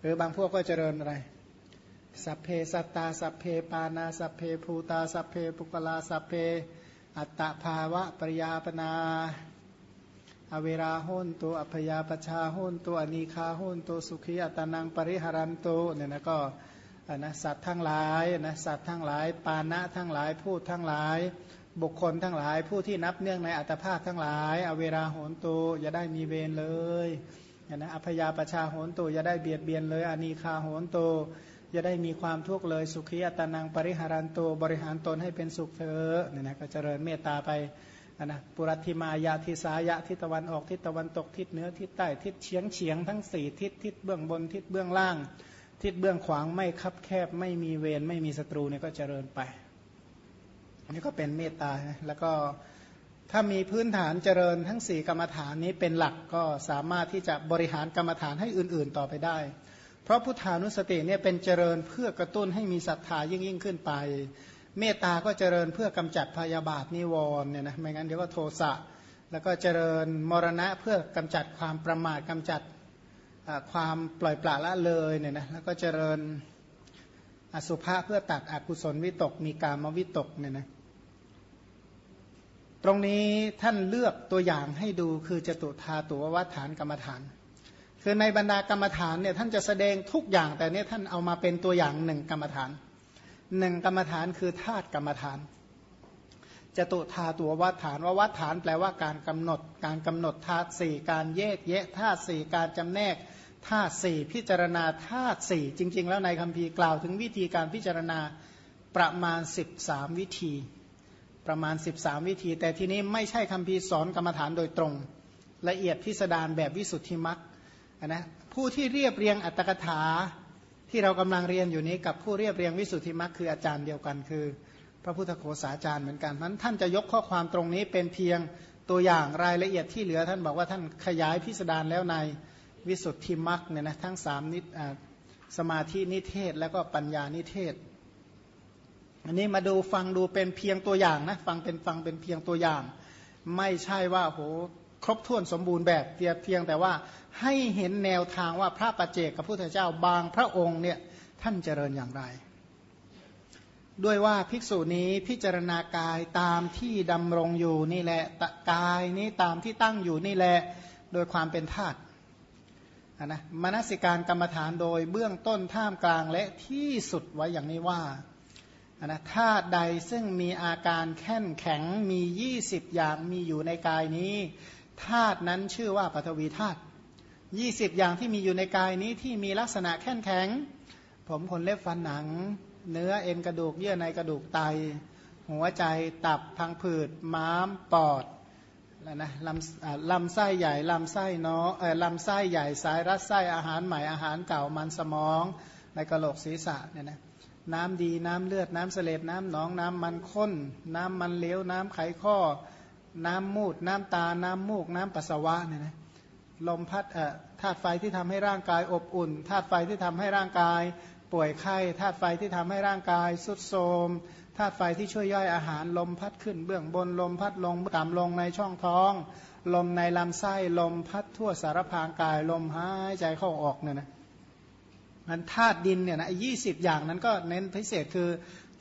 หรือบางพวกก็เจริญอะไร สัพเพสัตตา สัพเพปานาสัพเพภูตา สัพเพปุกลา สัพเพ อัตตภาวะปริยาปนา อเวราหุนตัวอภยาปชาหุนตัวอนีคาหุนตัวสุขีอัตนังปริหารันตุเนี่ยนะก็นะสัตว์ทั้งหลายนะสัตว์ทั้งหลาย ปานะทั้งหลายพูดทั้งหลาย บุคคลทั้งหลายผู้ที่นับเนื่องในอัตภาพทั้งหลาย อเวราโหนตูอย่าได้มีเวรเลย นะอภยาประชาโหนตูอย่าได้เบียดเบียนเลยอานีคาโหนตูอย่าได้มีความทุกข์เลยสุขีอัตนังปริหารันตูบริหารตนให้เป็นสุขเถอะเนี่ยนะก็เจริญเมตตาไปนะปุรัติมายาทิสายะทิศตะวันออกทิศตะวันตกทิศเหนือทิศใต้ทิศเฉียงเฉียงทั้งสี่ทิศทิศเบื้องบนทิศเบื้องล่าง ทิศเบื้องขวางไม่คับแคบไม่มีเวรไม่มีศัตรูเนี่ยก็เจริญไปอันนี้ก็เป็นเมตตาแล้วก็ ถ้ามีพื้นฐานเจริญทั้งสี่กรรมฐานนี้เป็นหลักก็สามารถที่จะบริหารกรรมฐานให้อื่น ๆ ต่อไปได้ เพราะพุทธานุสติเนี่ยเป็นเจริญเพื่อกระตุ้นให้มีศรัทธายิ่งยิ่งขึ้นไป เมตตาก็เจริญเพื่อกำจัดพยาบาทนิวรณ์เนี่ยนะไม่งั้นเดี๋ยวก็โทสะแล้วก็เจริญมรณะเพื่อกำจัดความประมาทกำจัดความปล่อยปละละเลยเนี่ยนะแล้วก็เจริญอสุภะเพื่อตัดอกุศลวิตกมีการมวิตกเนี่ยนะ ตรงนี้ท่านเลือกตัวอย่างให้ดูคือจตุธาตัววัฏฐานกรรมฐาน คือในบรรดากรรมฐานเนี่ยท่านจะแสดงทุกอย่างแต่เนี้ท่านเอามาเป็นตัวอย่างหนึ่งกรรมฐานหนึ่งกรรมฐานคือธาตุกรรมฐานจตุธาตัววัฏฐานว่าวัฏฐานแปลว่าการกำหนด การกำหนดธาตุสี่การแยกแยะธาตุสี่การจำแนกธาตุสี่พิจารณาธาตุสี่จริง ๆ แล้วในคัมภีร์กล่าวถึงวิธีการพิจารณาประมาณ 13 วิธี ประมาณ 13 วิธี แต่ทีนี้ไม่ใช่คัมภีร์สอนกรรมฐานโดยตรง ละเอียดพิสดารแบบวิสุทธิมักนะผู้ที่เรียบเรียงอัตถกถาที่เรากำลังเรียนอยู่นี้กับผู้เรียบเรียงวิสุทธิมรรคคืออาจารย์เดียวกันคือ พระพุทธโฆษาจารย์เหมือนกันนั้นท่านจะยกข้อความตรงนี้เป็นเพียงตัวอย่างรายละเอียดที่เหลือท่านบอกว่าท่านขยายพิสดารแล้วในวิสุทธิมรรคเนี่ยนะทั้งสามนิสมาธินิเทศแล้วก็ปัญญานิเทศ อันนี้มาดูฟังดูเป็นเพียงตัวอย่างนะฟังเป็นฟังเป็นเพียงตัวอย่าง ไม่ใช่ว่าโหครบถ้วนสมบูรณ์แบบเพียงแต่ว่าให้เห็นแนวทางว่าพระปัจเจกกับพุทธเจ้าบางพระองค์เนี่ยท่านเจริญอย่างไร ด้วยว่าภิกษุนี้พิจารณากายตามที่ดำรงอยู่นี่แหละกายนี้ตามที่ตั้งอยู่นี่แหละโดยความเป็นธาตุนะมนสิการกรรมฐานโดยเบื้องต้นท่ามกลางและที่สุดไว้อย่างนี้ว่า นะธาตุใดซึ่งมีอาการแข็งแข็งมี20อย่างมีอยู่ในกายนี้ธาตุนั้นชื่อว่าปฐวีธาตุยี่สิบอย่างที่มีอยู่ในกายนี้ที่มีลักษณะแข็งแข็ง ผมขนเล็บฟันหนัง เนื้อเอ็นกระดูกเยื่อในกระดูกไต หัวใจตับพังผืด ม้ามปอดแล้วนะลำลำไส้ใหญ่ ลำไส้น้อเออลำไส้ใหญ่สายรัดไส้อาหารใหม่อาหารเก่ามันสมอง ในกระโหลกศีรษะเนี่ยนะ น้ำดีน้ำเลือดน้ำเสลดน้ำหนองน้ำมันข้น น้ำมันเลี้ยวน้ำไขข้อ น้ำมูด น้ำตา น้ำมูก น้ำปัสสาวะเนี่ยนะลมพัดเอ่อธาตุไฟที่ทำให้ร่างกายอบอุ่นธาตุไฟที่ทำให้ร่างกาย ป่วยไข้ธาตุไฟที่ทำให้ร่างกายสุดโทมธาตุไฟที่ช่วยย่อยอาหาร ลมพัดขึ้นเบื้องบนลมพัดลงต่ำลงในช่องท้อง ลมในลำไส้ลมพัดทั่วสารพางกาย ลมหายใจเข้าออกเนี่ยนะ มันธาตุดินเนี่ยนะยี่สิบอย่างนั้นก็เน้นพิเศษคือ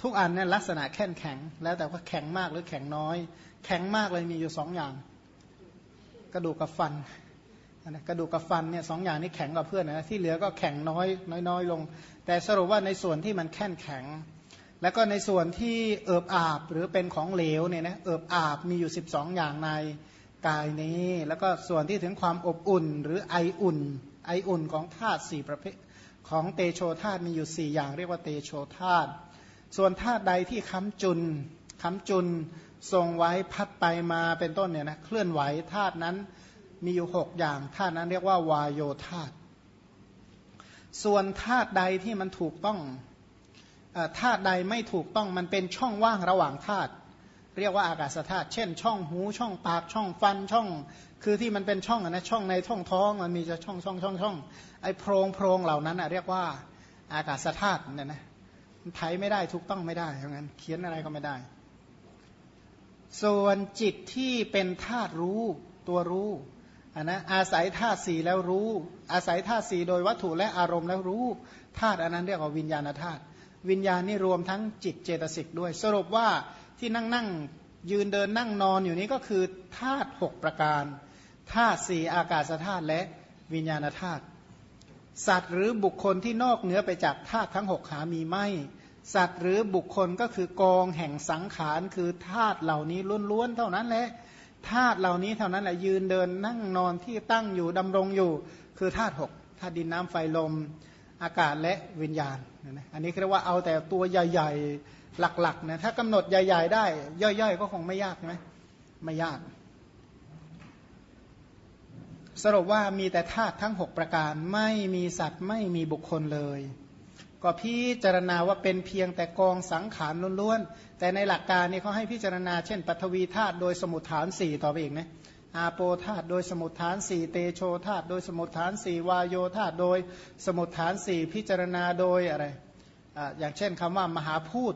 ทุกอันเนี่ยลักษณะแข็งแข็ง แล้วแต่ว่าแข็งมากหรือแข็งน้อย แข็งมากเลยมีอยู่สองอย่าง กระดูกกับฟันนะกระดูกกับฟันเนี่ยสองอย่างนี้แข็งกว่าเพื่อนนะที่เหลือก็แข็งน้อยน้อยลง แต่สรุปว่าในส่วนที่มันแข็งแข็ง แล้วก็ในส่วนที่เอิบอาบหรือเป็นของเหลวเนี่ยนะเอิบอาบมีอยู่ 12 อย่างในกายนี้ แล้วก็ส่วนที่ถึงความอบอุ่นหรือไออุ่น ไออุ่นของธาตุสี่ประเภท ของเตโชธาตุมีอยู่ 4 อย่างเรียกว่าเตโชธาตุส่วนธาตุใดที่ค้ำจุนค้ำจุนทรงไว้พัดไปมาเป็นต้นเนี่ยนะเคลื่อนไหวธาตุนั้นมีอยู่หกอย่างธาตุนั้นเรียกว่าวายโยธาตุส่วนธาตุใดที่มันถูกต้องธาตุใดไม่ถูกต้องมันเป็นช่องว่างระหว่างธาตุ เรียกว่าอากาศธาตุเช่น ช่องหูช่องปากช่องฟันช่อง คือที่มันเป็นช่องนะช่องในช่องท้องมันมีจะช่องช่องช่องช่องไอ้โพรงโพรงเหล่านั้นเรียกว่าอากาศธาตุเนี่ยนะมันไทยไม่ได้ถูกต้องไม่ได้เพราะงั้นเขียนอะไรก็ไม่ได้ ส่วนจิตที่เป็นธาตุรู้ตัวรู้อันนะอาศัยธาตุสีแล้วรู้ อาศัยธาตุสีโดยวัตถุและอารมณ์แล้วรู้ธาตุอันนั้นเรียกว่าวิญญาณธาตุวิญญาณนี่รวมทั้งจิตเจตสิกด้วย สรุปว่า ที่นั่งนั่งยืนเดินนั่งนอนอยู่นี้ก็คือธาตุหประการธาตุสี่อากาศธาตุและวิญญาณธาตุสัตว์หรือบุคคลที่นอกเหนือไปจากธาตุทั้งหกหามีไม่สัตว์หรือบุคคลก็คือกองแห่งสังขารคือธาตุเหล่านี้ล้วนๆเท่านั้นแหละธาตุเหล่านี้เท่านั้นแหละยืนเดินนั่งนอนที่ตั้งอยู่ดำรงอยู่ คือธาตุหกธาตุดินน้ำไฟลมอากาศและวิญญาณอันนี้เรียกว่าเอาแต่ตัวใหญ่ๆ หลักๆนะถ้ากำหนดใหญ่ ๆ ได้ ย่อยๆ ก็คงไม่ยากใช่ไหมไม่ยาก สรุปว่ามีแต่ธาตุทั้ง 6 ประการไม่มีสัตว์ไม่มีบุคคลเลย ก็พิจารณาว่าเป็นเพียงแต่กองสังขารล้วนๆ แต่ในหลักการนี่เขาให้พิจารณาเช่นปฐวีธาตุโดยสมุทฐานสี่ต่อไปอีกนะอาโปธาตุโดยสมุทฐานสี่เตโชธาตุโดยสมุทฐานสี่วายโยธาตุโดยสมุทฐานสี่พิจารณาโดยอะไรออย่างเช่นคำว่ามหาพูด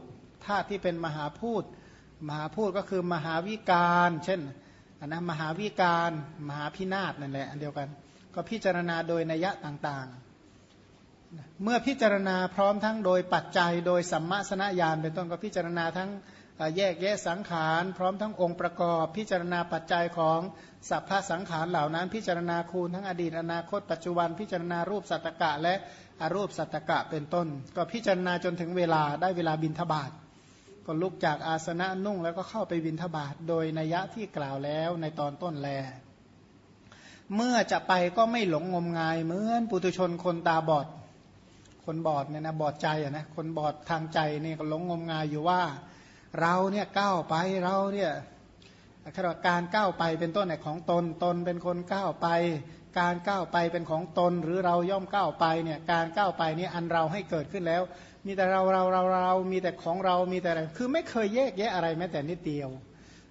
ธาตุที่เป็นมหาพูดมหาพูดก็คือมหาวิการ เช่นนนะมหาวิการมหาพินาศนั่นแหละอันเดียวกัน ก็พิจารณาโดยนัยต่างๆ เมื่อพิจารณาพร้อมทั้งโดยปัจจัยโดยสัมมาสนญาณเป็นต้นก็พิจารณาทั้งแยกแยะสังขาร พร้อมทั้งองค์ประกอบ พิจารณาปัจจัยของสัพพะสังขารเหล่านั้น พิจารณาคูณทั้งอดีตอนาคต ปัจจุบันพิจารณารูปสัตตกะ และอรูปสัตตกะเป็นต้น ก็พิจารณาจนถึงเวลาได้เวลาบินทบาท ก็ลุกจากอาสนะนุ่งแล้วก็เข้าไปบินทบาทโดยนัยะที่กล่าวแล้วในตอนต้นแล เมื่อจะไปก็ไม่หลงงมงายเหมือนปุถุชนคนตาบอด คนบอดเนี่ยนะบอดใจอะนะคนบอดทางใจเนี่ก็หลงงมงายอยู่ว่า เราเนี่ยก้าวไปเราเนี่ยขณะการก้าวไปเป็นต้นในของตนตนเป็นคนก้าวไป การก้าวไปเป็นของตนหรือเราย่อมก้าวไปเนี่ยการก้าวไปนี่อันเราให้เกิดขึ้นแล้ว มีแต่เราเราเราเรา มีแต่ของเรา มีแต่อะไร คือไม่เคยแยกแยะอะไรแม้แต่นิดเดียว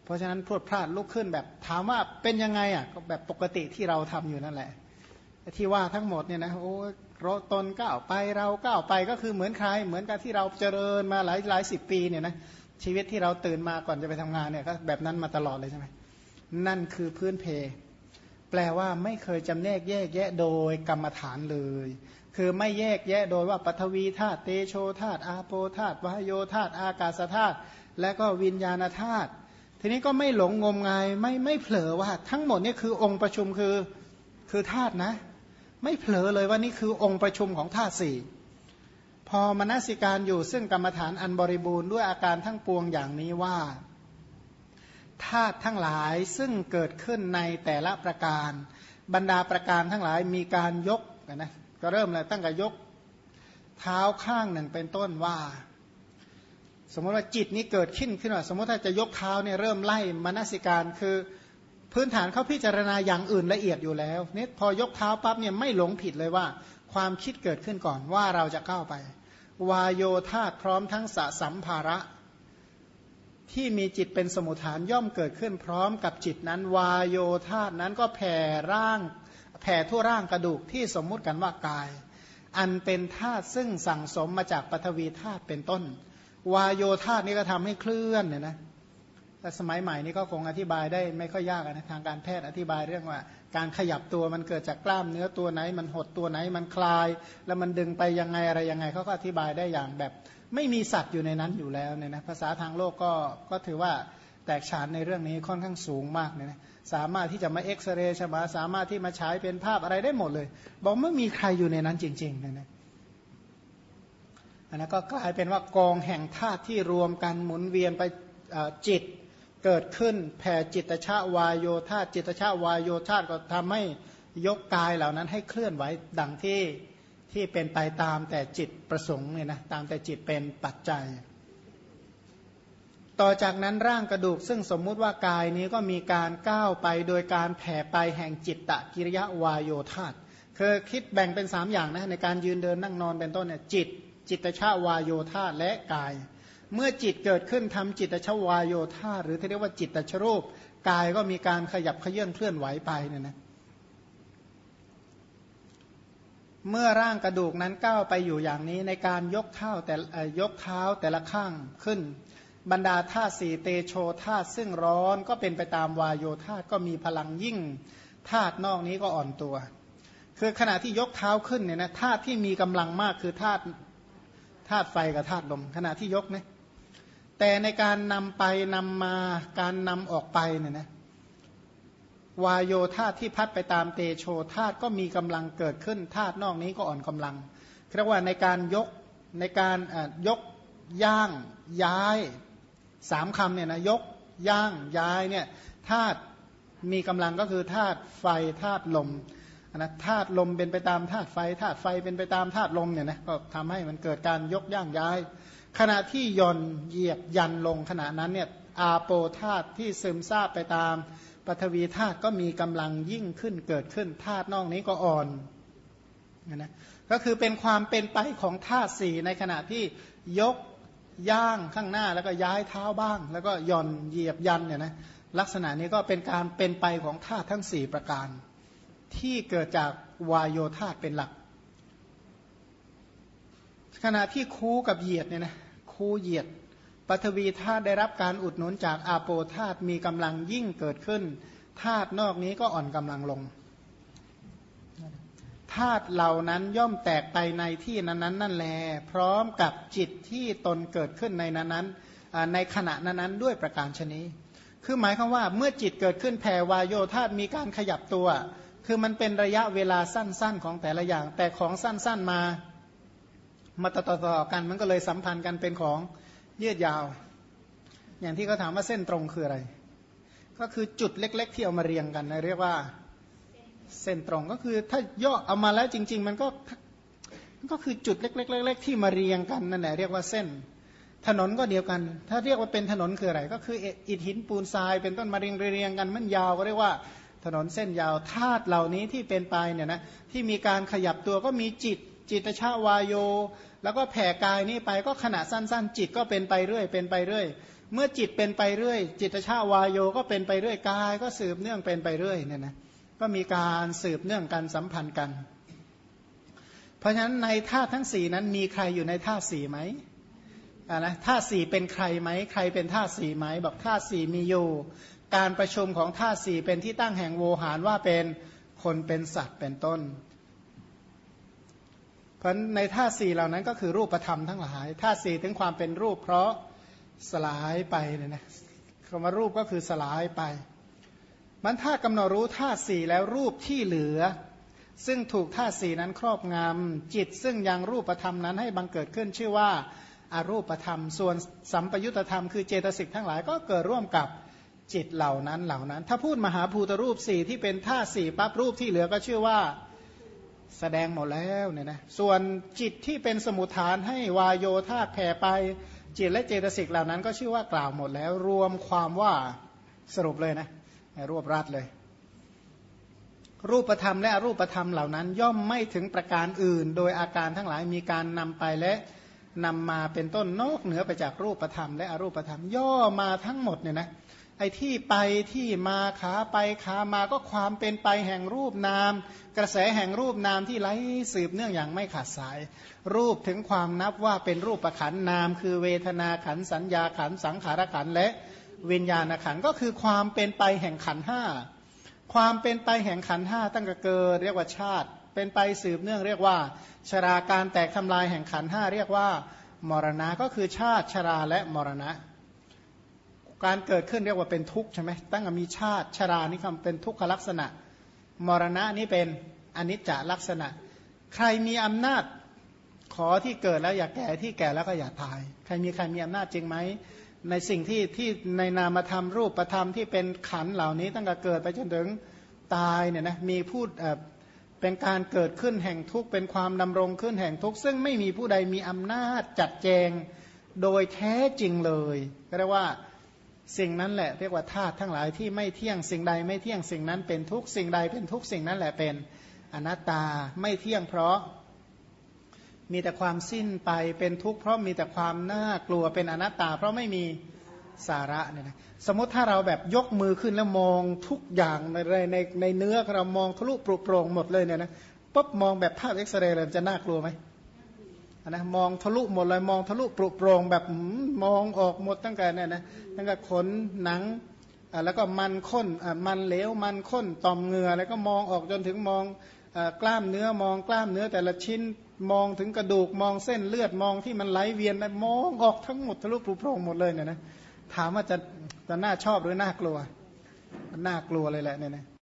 เพราะฉะนั้นพรวดพลาดลุกขึ้นแบบถามว่าเป็นยังไงอะก็แบบปกติที่เราทำอยู่นั่นแหละ ที่ว่าทั้งหมดเนี่ยนะโอ้เราตนก้าวไปเราก้าวไปก็คือเหมือนใคร เหมือนกับที่เราเจริญมาหลายหลายสิบปีเนี่ยนะชีวิตที่เราตื่นมาก่อนจะไปทำงานเนี่ยก็แบบนั้นมาตลอดเลยใช่ไหมนั่นคือพื้นเพ แปลว่าไม่เคยจำแนกแยกแยะโดยกรรมฐานเลย คือไม่แยกแยะโดยว่าปฐวีธาตุเตโชธาตุอาโปธาตุวายโยธาตุอากาศธาตุและก็วิญญาณธาตุทีนี้ก็ไม่หลงงมงายไม่ไม่เผลอว่าทั้งหมดนี่คือองค์ประชุมคือคือธาตุนะ ไม่เผลอเลยว่านี่คือองค์ประชุมของธาตุสี่พอมนสิการอยู่ซึ่งกรรมฐานอันบริบูรณ์ด้วยอาการทั้งปวงอย่างนี้ว่า ธาตุทั้งหลายซึ่งเกิดขึ้นในแต่ละประการ บรรดาประการทั้งหลายมีการยกนะก็เริ่มเลยตั้งแต่ยกเท้าข้างหนึ่งเป็นต้นว่า สมมติว่าจิตนี้เกิดขึ้นขึ้นว่าสมมติถ้าจะยกเท้าเนี่ยเริ่มไล่มนสิการคือพื้นฐานเขาพิจารณาอย่างอื่นละเอียดอยู่แล้วเนี่ยพอยกเท้าปั๊บเนี่ยไม่หลงผิดเลยว่า ความคิดเกิดขึ้นก่อนว่าเราจะก้าวไป วายโยธาพร้อมทั้งสะสัมภาระ ที่มีจิตเป็นสมุทฐานย่อมเกิดขึ้นพร้อมกับจิตนั้น วายโยธานั้นก็แผ่ร่างแผ่ทั่วร่างกระดูกที่สมมุติกันว่ากาย อันเป็นธาตุซึ่งสั่งสมมาจากปฐวีธาตุเป็นต้น วายโยธาตนี่ก็ทำให้เคลื่อนเนี่ยนะแต่สมัยใหม่นี้ก็คงอธิบายได้ไม่ค่อยยากนะทางการแพทย์อธิบายเรื่องว่า การขยับตัวมันเกิดจากกล้ามเนื้อตัวไหน มันหดตัวไหนมันคลาย แล้วมันดึงไปยังไงอะไรยังไงเขาก็อธิบายได้อย่างแบบ ไม่มีสัตว์อยู่ในนั้นอยู่แล้วเนี่ยนะภาษาทางโลกก็ก็ถือว่าแตกฉานในเรื่องนี้ค่อนข้างสูงมากเนี่ยนะสามารถที่จะมาเอ็กซเรย์ใช่ไหมสามารถที่มาฉายเป็นภาพอะไรได้หมดเลย บอกไม่มีใครอยู่ในนั้นจริงๆเนี่ยนะอันนั้นก็กลายเป็นว่ากองแห่งธาตุที่รวมกันหมุนเวียนไปจิตเกิดขึ้นแผ่จิตชาวายโยธาจิตชาวายโยธาก็ทำให้ยกกายเหล่านั้นให้เคลื่อนไหวดังที่ ที่เป็นไปตามแต่จิตประสงค์เนี่ยนะตามแต่จิตเป็นปัจจัย ต่อจากนั้นร่างกระดูกซึ่งสมมุติว่ากายนี้ก็มีการก้าวไปโดยการแผ่ไปแห่งจิตตะกิริยาวายโยธาคือคิดแบ่งเป็นสามอย่างนะในการยืนเดินนั่งนอนเป็นต้นเนี่ยจิต จิตชาวายโยธาและกาย เมื่อจิตเกิดขึ้นทำจิตชาวายโยธาหรือที่เรียกว่าจิตตชรูป กายก็มีการขยับเขยื่อนเคลื่อนไหวไปเนี่ยนะ เมื่อร่างกระดูกนั้นก้าวไปอยู่อย่างนี้ในการยกเท้าแต่ยกเท้าแต่ละข้างขึ้น บรรดาธาตุสี่เตโชธาตุซึ่งร้อนก็เป็นไปตามวายโยธาก็มีพลังยิ่งธาตุนอกนี้ก็อ่อนตัว คือขณะที่ยกเท้าขึ้นเนี่ยนะธาตุที่มีกำลังมากคือธาตุธาตุไฟกับธาตุลมขณะที่ยกนะแต่ในการนำไปนำมาการนำออกไปเนี่ยนะ วายโยธาที่พัดไปตามเตโชธาตก็มีกำลังเกิดขึ้นธาตุนอกนี้ก็อ่อนกำลังเรียกว่าในการยกในการยกย่างย้ายสามคำเนี่ยนะยกย่างย้ายเนี่ยธาตุมีกำลังก็คือธาตุไฟธาตุลมนะธาตุลมเป็นไปตามธาตุไฟธาตุไฟเป็นไปตามธาตุลมเนี่ยนะก็ทำให้มันเกิดการยกย่างย้าย ขณะที่ย่อนเหยียบยันลงขณะนั้นเนี่ยอาโปธาตุที่ซึมซาบไปตาม ปฐวีธาตุก็มีกำลังยิ่งขึ้นเกิดขึ้นธาตุนอกนี้ก็อ่อนนะก็คือเป็นความเป็นไปของธาตุสี่ในขณะที่ยกย่างข้างหน้าแล้วก็ย้ายเท้าบ้าง แล้วก็ย่อนเหยียบยันเนี่ยนะลักษณะนี้ก็เป็นการเป็นไปของธาตุทั้งสี่ประการ ที่เกิดจากวายโยธาตุเป็นหลัก ขณะที่คูกับเหยียดเนี่ยนะคูเหยียด ปฐวีธาตุได้รับการอุดหนุนจากอาโปธาตุมีกำลังยิ่งเกิดขึ้นธาตุนอกนี้ก็อ่อนกำลังลงธาตุเหล่านั้นย่อมแตกไปในที่นั้นๆนั่นแล พร้อมกับจิตที่ตนเกิดขึ้นในนั้นๆในขณะนั้นๆด้วยประการชนีคือหมายความว่าเมื่อจิตเกิดขึ้นแผ่วายโยธาตุมีการขยับตัว คือมันเป็นระยะเวลาสั้นๆของแต่ละอย่าง แต่ของสั้นๆมามาต่อๆกันมันก็เลยสัมพันธ์กันเป็นของ ยืดยาว อย่างที่เขาถามว่าเส้นตรงคืออะไร ก็คือจุดเล็ก ๆ ที่เอามาเรียงกันนะเรียกว่า เส้นตรงก็คือถ้าย่อเอามาแล้วจริง ๆ มันก็ก็คือจุดเล็ก ๆ ๆ ที่มาเรียงกันนั่นแหละเรียกว่าเส้น ถนนก็เดียวกัน ถ้าเรียกว่าเป็นถนนคืออะไร ก็คืออิฐหินปูนทราย เป็นต้นมาเรียงเรียงกันมันยาวก็เรียกว่าถนนเส้นยาวธาตุเหล่านี้ที่เป็นไปเนี่ยนะที่มีการขยับตัวก็มีจิต จิตชาวายโย แล้วก็แผ่กายนี้ไปก็ขณะสั้น ๆ จิตก็เป็นไปเรื่อย เป็นไปเรื่อย เมื่อจิตเป็นไปเรื่อย จิตชาวายโยก็เป็นไปเรื่อยกาย ก็สืบเนื่องเป็นไปเรื่อยเนี่ยนะก็มีการสืบเนื่องกันสัมพันธ์กัน เพราะฉะนั้นในธาตุทั้งสี่นั้นมีใครอยู่ในธาตุสี่ไหมอ่านะธาตุสี่เป็นใครไหมใครเป็นธาตุสี่ไหมบอกธาตุสี่มีอยู่ การประชุมของธาตุสี่เป็นที่ตั้งแห่งโวหารว่าเป็นคนเป็นสัตว์เป็นต้น เพราะในธาตุสี่เหล่านั้นก็คือรูปธรรมทั้งหลายธาตุสี่ถึงความเป็นรูปเพราะสลายไปเนี่ยนะคำว่ารูปก็คือสลายไป มันถ้ากำหนดรู้ธาตุสี่แล้วรูปที่เหลือ ซึ่งถูกธาตุสี่นั้นครอบงำจิต ซึ่งยังรูปธรรมนั้นให้บังเกิดขึ้นชื่อว่าอารูปธรรม ส่วนสัมปยุตธรรมคือเจตสิกทั้งหลายก็เกิดร่วมกับจิตเหล่านั้นเหล่านั้น ถ้าพูดมหาภูตรูปสี่ที่เป็นธาตุสี่ปั๊บรูปที่เหลือก็ชื่อว่า แสดงหมดแล้วเนี่ยนะส่วนจิตที่เป็นสมุทฐานให้วายโยธาแผ่ไปจิตและเจตสิกเหล่านั้นก็ชื่อว่ากล่าวหมดแล้ว รวมความว่าสรุปเลยนะรวบรัดเลย รูปธรรมและอรูปธรรมเหล่านั้น ย่อมไม่ถึงประการอื่น โดยอาการทั้งหลายมีการนำไปและนำมาเป็นต้นนอกเหนือไปจากรูปธรรมและอรูปธรรม ย่อมาทั้งหมดเนี่ยนะ อ้ที่ไปที่มาขาไปขามาก็ความเป็นไปแห่งรูปนาม กระแสแห่งรูปนามที่ไหลสืบเนื่องอย่างไม่ขาดสาย รูปถึงความนับว่าเป็นรูปประขันนาม คือเวทนาขันสัญญาขันสังขารขันและวิญญาณขันก็คือความเป็นไปแห่งขันห้าความเป็นไปแห่งขันห้าตั้งแต่เกิดเรียกว่าชาติ เป็นไปสืบเนื่องเรียกว่า ชราการแตกทำลายแห่งขันห้าเรียกว่ามรณะก็คือชาติชราและมรณะ การเกิดขึ้นเรียกว่าเป็นทุกข์ใช่ไหมตั้งแต่มีชาติชรานี่คำเป็นทุกขลักษณะ มรณะนี่เป็นอนิจจลักษณะ ใครมีอำนาจขอที่เกิดแล้วอย่าแก่ที่แก่แล้วก็อย่าตาย ใครมีใครมีอำนาจจริงไหมในสิ่งที่ที่ในนามธรรมรูปธรรมที่เป็นขันเหล่านี้ตั้งแต่เกิดไปจนถึงตายเนี่ยนะมีพูดเป็นการเกิดขึ้นแห่งทุกข์เป็นความดำรงขึ้นแห่งทุกข์ซึ่งไม่มีผู้ใดมีอำนาจจัดแจงโดยแท้จริงเลยก็เรียกว่า สิ่งนั้นแหละเรียกว่าธาตุทั้งหลายที่ไม่เที่ยงสิ่งใดไม่เที่ยงสิ่งนั้นเป็นทุกสิ่งใดเป็นทุกสิ่งนั้นแหละเป็นอนัตตาไม่เที่ยงเพราะ มีแต่ความสิ้นไปเป็นทุกข์เพราะมีแต่ความน่ากลัวเป็นอนัตตา เพราะไม่มีสาระเนี่ยนะสมมติถ้าเราแบบยกมือขึ้นแล้วมองทุกอย่างในในในเนื้อเรามองทะลุปรุโปร่งหมดเลยเนี่ยนะปุ๊บมองแบบภาพเอ็กซเรย์เลยจะน่ากลัวไหม นะมองทะลุหมดเลยมองทะลุปรุโปร่งแบบมองออกหมดตั้งแต่เนี่ยนะตั้งแต่ขนหนังแล้วก็มันข้นมันเหลวมันข้นต่อมเหงื่อแล้วก็มองออกจนถึงมองกล้ามเนื้อมองกล้ามเนื้อแต่ละชิ้นมองถึงกระดูกมองเส้นเลือดมองที่มันไหลเวียนนะมองออกทั้งหมดทะลุปรุโปรงหมดเลยเนี่ยนะถามว่าจะจะน่าชอบหรือน่ากลัว น่ากลัวเลยแหละเนี่ยนะ